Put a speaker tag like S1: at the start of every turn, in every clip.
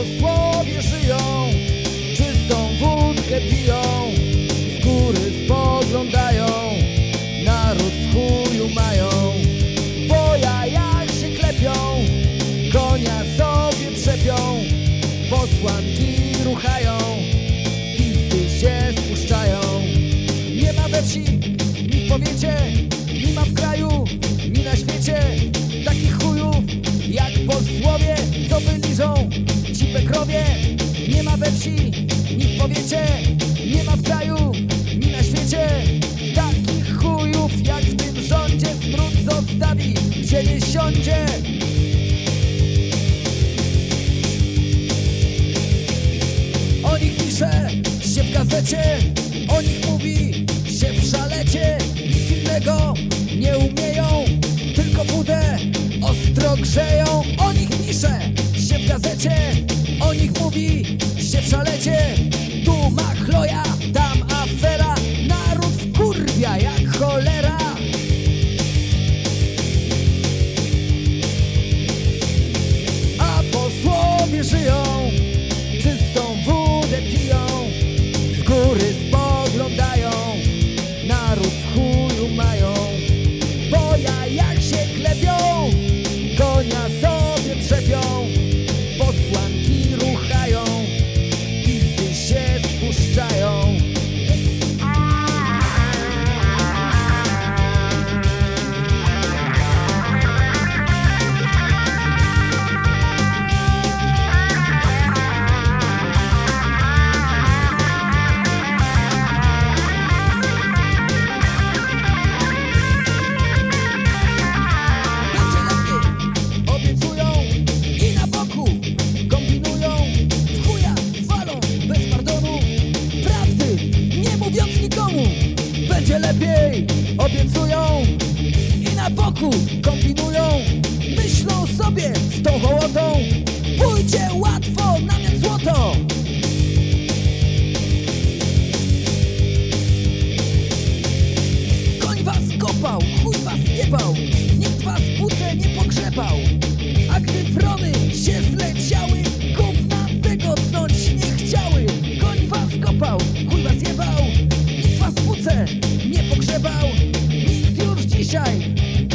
S1: posłowie żyją, czystą wódkę piją, z góry spoglądają, naród w chuju mają, po jajach się klepią, konia sobie trzepią, posłanki ruchają, pisty się spuszczają. Nie ma we wsi, ni w powiecie, we wsi, ni w powiecie, nie ma w kraju, ni na świecie. Takich chujów jak w tym rządzie smród zostawi, gdzie nie siądzie. O nich pisze się w gazecie, o nich mówi się w szalecie. Nic innego nie umieją, mówi się w szalecie. Tu machloja, obiecują i na boku kombinują, myślą sobie z tą hołotą, pójdzie łatwo na dzisiaj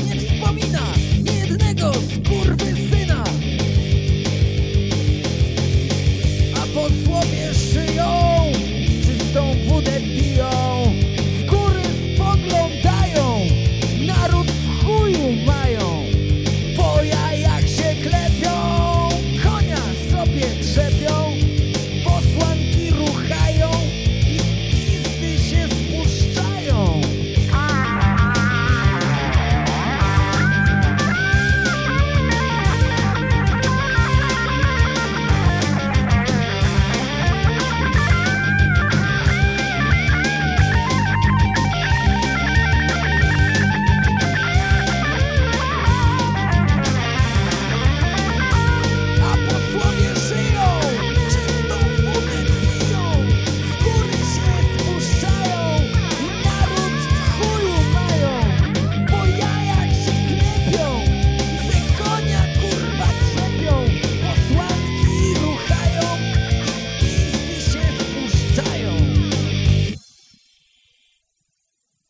S1: nie wspomina nie jednego syna. A posłowie szyją, czystą wódę piją, z góry spoglądają, naród w chuju mają. Po jajach się klepią, konia sobie trzepią.